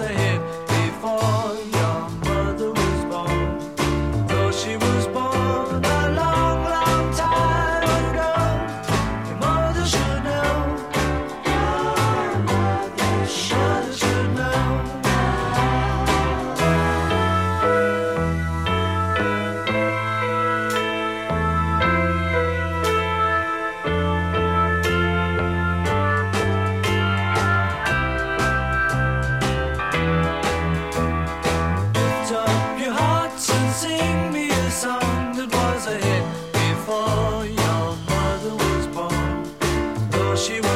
to she